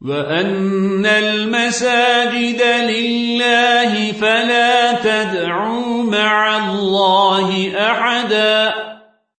وأن المساجد لله فلا تدعوا مع الله أحدا